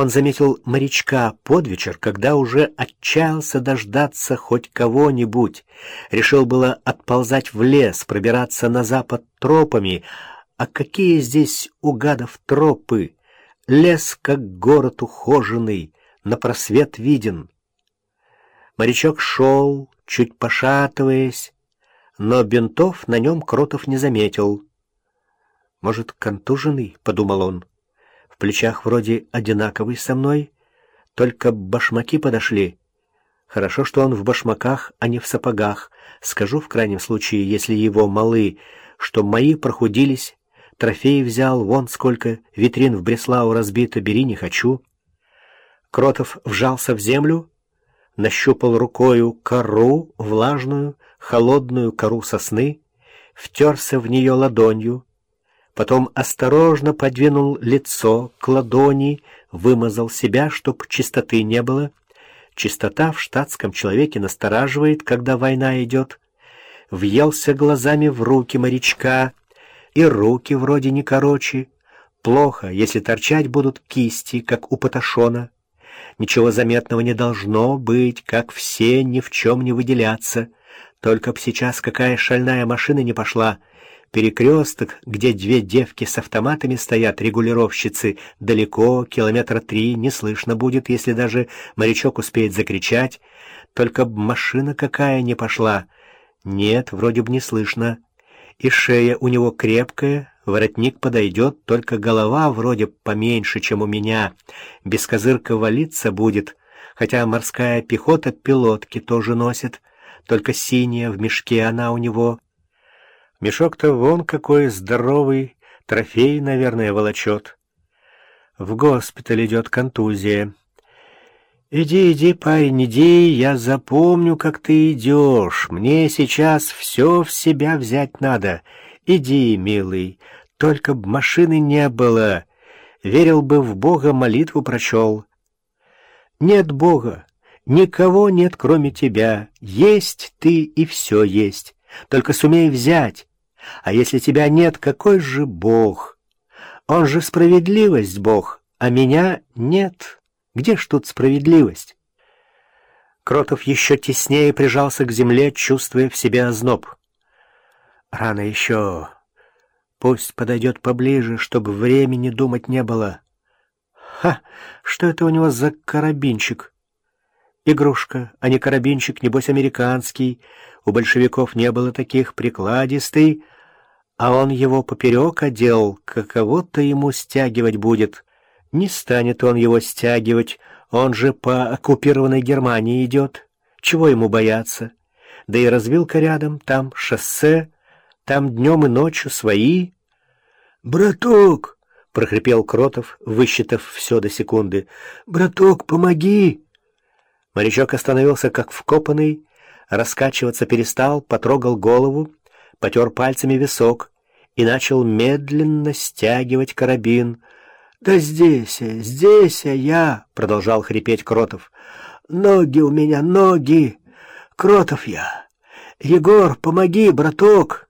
Он заметил морячка под вечер, когда уже отчаялся дождаться хоть кого-нибудь. Решил было отползать в лес, пробираться на запад тропами. А какие здесь у гадов тропы? Лес, как город ухоженный, на просвет виден. Морячок шел, чуть пошатываясь, но бинтов на нем Кротов не заметил. «Может, контуженный?» — подумал он плечах вроде одинаковый со мной, только башмаки подошли. Хорошо, что он в башмаках, а не в сапогах. Скажу в крайнем случае, если его малы, что мои прохудились, трофей взял, вон сколько, витрин в Бреслау разбито, бери не хочу. Кротов вжался в землю, нащупал рукою кору, влажную, холодную кору сосны, втерся в нее ладонью, потом осторожно подвинул лицо к ладони, вымазал себя, чтоб чистоты не было. Чистота в штатском человеке настораживает, когда война идет. Въелся глазами в руки морячка, и руки вроде не короче. Плохо, если торчать будут кисти, как у Паташона. Ничего заметного не должно быть, как все ни в чем не выделяться. Только б сейчас какая шальная машина не пошла — Перекресток, где две девки с автоматами стоят, регулировщицы, далеко, километра три, не слышно будет, если даже морячок успеет закричать. Только б машина какая не пошла. Нет, вроде бы не слышно. И шея у него крепкая, воротник подойдет, только голова вроде поменьше, чем у меня. Без козырка валиться будет, хотя морская пехота пилотки тоже носит, только синяя в мешке она у него — Мешок-то вон какой здоровый, трофей, наверное, волочет. В госпиталь идет контузия. Иди, иди, парень, иди, я запомню, как ты идешь. Мне сейчас все в себя взять надо. Иди, милый, только б машины не было. Верил бы в Бога, молитву прочел. Нет Бога, никого нет, кроме тебя. Есть ты, и все есть. Только сумей взять, а если тебя нет, какой же Бог? Он же справедливость Бог, а меня нет. Где ж тут справедливость? Кротов еще теснее прижался к земле, чувствуя в себе озноб. Рано еще. Пусть подойдет поближе, чтобы времени думать не было. Ха! Что это у него за карабинчик? Игрушка, а не карабинчик, небось, американский. У большевиков не было таких, прикладистый а он его поперек одел, каково-то ему стягивать будет. Не станет он его стягивать, он же по оккупированной Германии идет. Чего ему бояться? Да и развилка рядом, там шоссе, там днем и ночью свои. «Браток!» — прохрипел Кротов, высчитав все до секунды. «Браток, помоги!» Морячок остановился как вкопанный, раскачиваться перестал, потрогал голову, потер пальцами висок и начал медленно стягивать карабин. «Да здесь, здесь я!» — продолжал хрипеть Кротов. «Ноги у меня, ноги! Кротов я! Егор, помоги, браток!»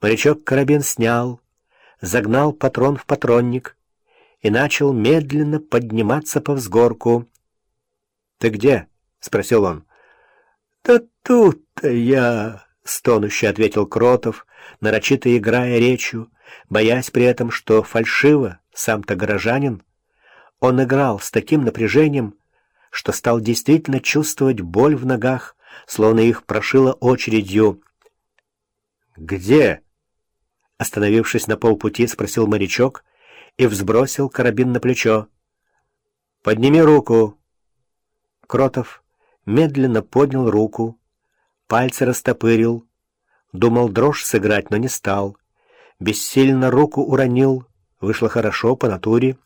Морячок карабин снял, загнал патрон в патронник и начал медленно подниматься по взгорку. «Ты где?» — спросил он. «Да тут-то я...» — стонуще ответил Кротов, нарочито играя речью, боясь при этом, что фальшиво, сам-то горожанин. Он играл с таким напряжением, что стал действительно чувствовать боль в ногах, словно их прошило очередью. «Где?» Остановившись на полпути, спросил морячок и взбросил карабин на плечо. «Подними руку!» Кротов медленно поднял руку, пальцы растопырил. Думал дрожь сыграть, но не стал. Бессильно руку уронил. Вышло хорошо, по натуре.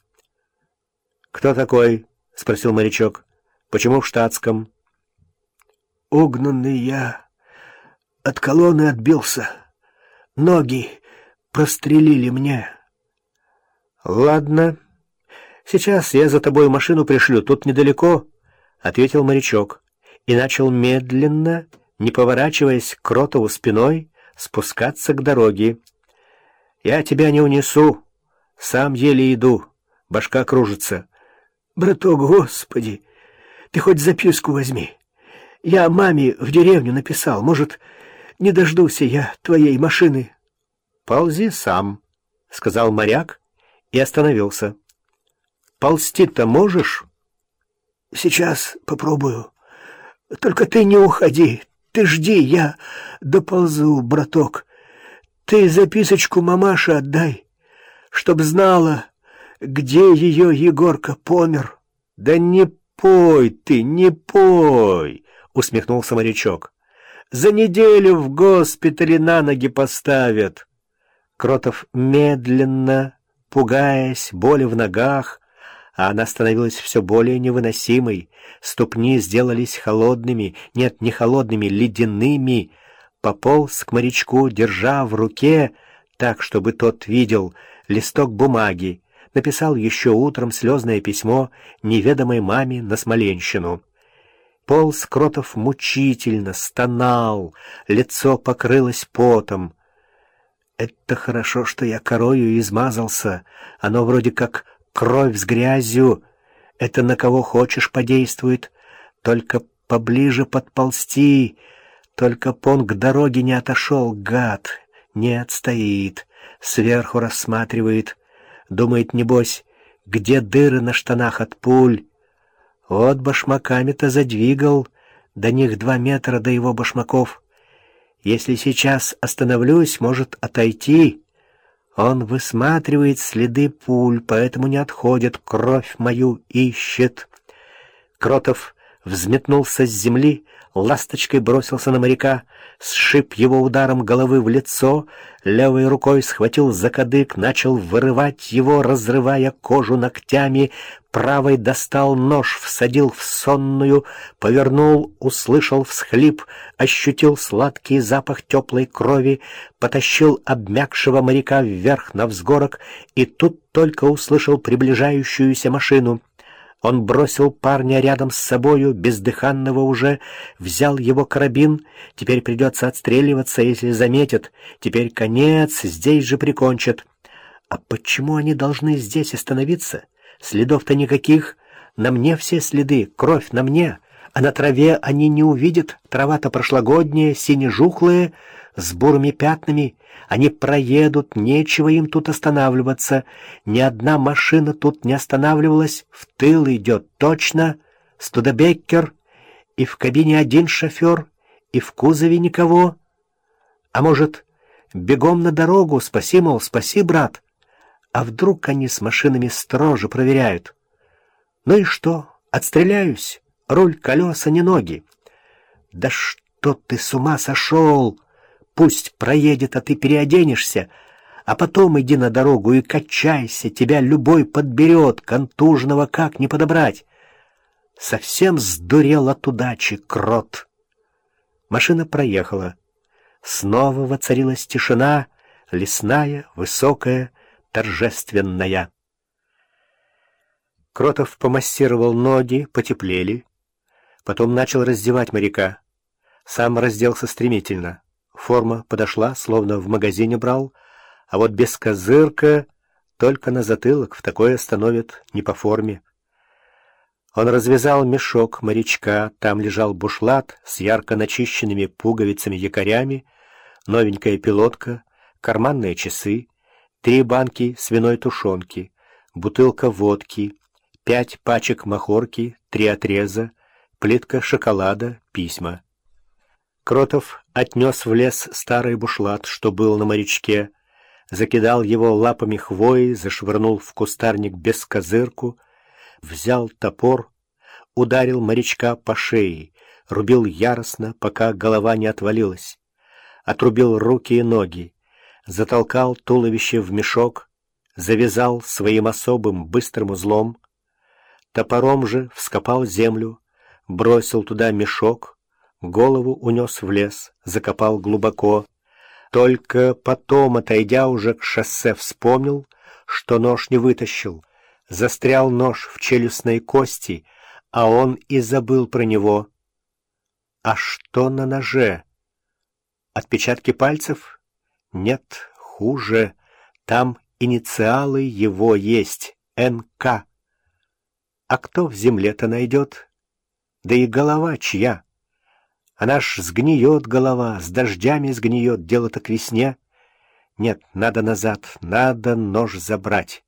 «Кто такой?» — спросил морячок. «Почему в штатском?» «Угнанный я. От колонны отбился. Ноги прострелили мне». «Ладно. Сейчас я за тобой машину пришлю. Тут недалеко», — ответил морячок и начал медленно не поворачиваясь к Кротову спиной, спускаться к дороге. «Я тебя не унесу, сам еле иду, башка кружится. Браток, господи, ты хоть записку возьми. Я маме в деревню написал. Может, не дождусь я твоей машины. Ползи сам, — сказал моряк и остановился. Ползти-то можешь? Сейчас попробую. Только ты не уходи. Ты жди, я доползу, браток. Ты записочку мамаше отдай, чтоб знала, где ее Егорка помер. Да не пой ты, не пой, усмехнулся морячок. За неделю в госпитале на ноги поставят. Кротов медленно, пугаясь боли в ногах, а она становилась все более невыносимой. Ступни сделались холодными, нет, не холодными, ледяными. Пополз к морячку, держа в руке, так, чтобы тот видел, листок бумаги. Написал еще утром слезное письмо неведомой маме на Смоленщину. Полз Кротов мучительно, стонал, лицо покрылось потом. «Это хорошо, что я корою измазался. Оно вроде как Кровь с грязью — это на кого хочешь подействует. Только поближе подползти, только пон к дороге не отошел, гад. Нет, стоит, сверху рассматривает. Думает, небось, где дыры на штанах от пуль. Вот башмаками-то задвигал, до них два метра до его башмаков. Если сейчас остановлюсь, может отойти... Он высматривает следы пуль, поэтому не отходит, кровь мою ищет. Кротов взметнулся с земли, ласточкой бросился на моряка, сшиб его ударом головы в лицо, левой рукой схватил за кадык, начал вырывать его, разрывая кожу ногтями, правой достал нож, всадил в сонную, повернул, услышал всхлип, ощутил сладкий запах теплой крови, потащил обмякшего моряка вверх на взгорок и тут только услышал приближающуюся машину. Он бросил парня рядом с собою, бездыханного уже, взял его карабин. Теперь придется отстреливаться, если заметят. Теперь конец, здесь же прикончат. А почему они должны здесь остановиться? Следов-то никаких. На мне все следы, кровь на мне. А на траве они не увидят. Трава-то прошлогодняя, сине-жухлая, с бурыми пятнами. Они проедут, нечего им тут останавливаться. Ни одна машина тут не останавливалась. В тыл идет точно. Студебеккер. И в кабине один шофер, и в кузове никого. А может, бегом на дорогу, спаси, мол, спаси, брат. А вдруг они с машинами строже проверяют? Ну и что? Отстреляюсь. Руль, колеса, не ноги. Да что ты с ума сошел? Пусть проедет, а ты переоденешься, а потом иди на дорогу и качайся, тебя любой подберет, контужного как не подобрать. Совсем сдурел от удачи, крот. Машина проехала. Снова воцарилась тишина, лесная, высокая, торжественная. Кротов помассировал ноги, потеплели, потом начал раздевать моряка. Сам разделся стремительно. Форма подошла, словно в магазине брал, а вот без козырка только на затылок в такое становят не по форме. Он развязал мешок морячка, там лежал бушлат с ярко начищенными пуговицами-якорями, новенькая пилотка, карманные часы, три банки свиной тушенки, бутылка водки, пять пачек махорки, три отреза, плитка шоколада, письма. Кротов отнес в лес старый бушлат, что был на морячке, закидал его лапами хвои, зашвырнул в кустарник без козырку, взял топор, ударил морячка по шее, рубил яростно, пока голова не отвалилась, отрубил руки и ноги, затолкал туловище в мешок, завязал своим особым быстрым узлом, топором же вскопал землю, бросил туда мешок, голову унес в лес, закопал глубоко. Только потом, отойдя уже к шоссе, вспомнил, что нож не вытащил. Застрял нож в челюстной кости, а он и забыл про него. А что на ноже? Отпечатки пальцев? Нет, хуже. Там инициалы его есть. НК. А кто в земле-то найдет? Да и голова чья? Она ж сгниет голова, с дождями сгниет, дело-то к весне. Нет, надо назад, надо нож забрать.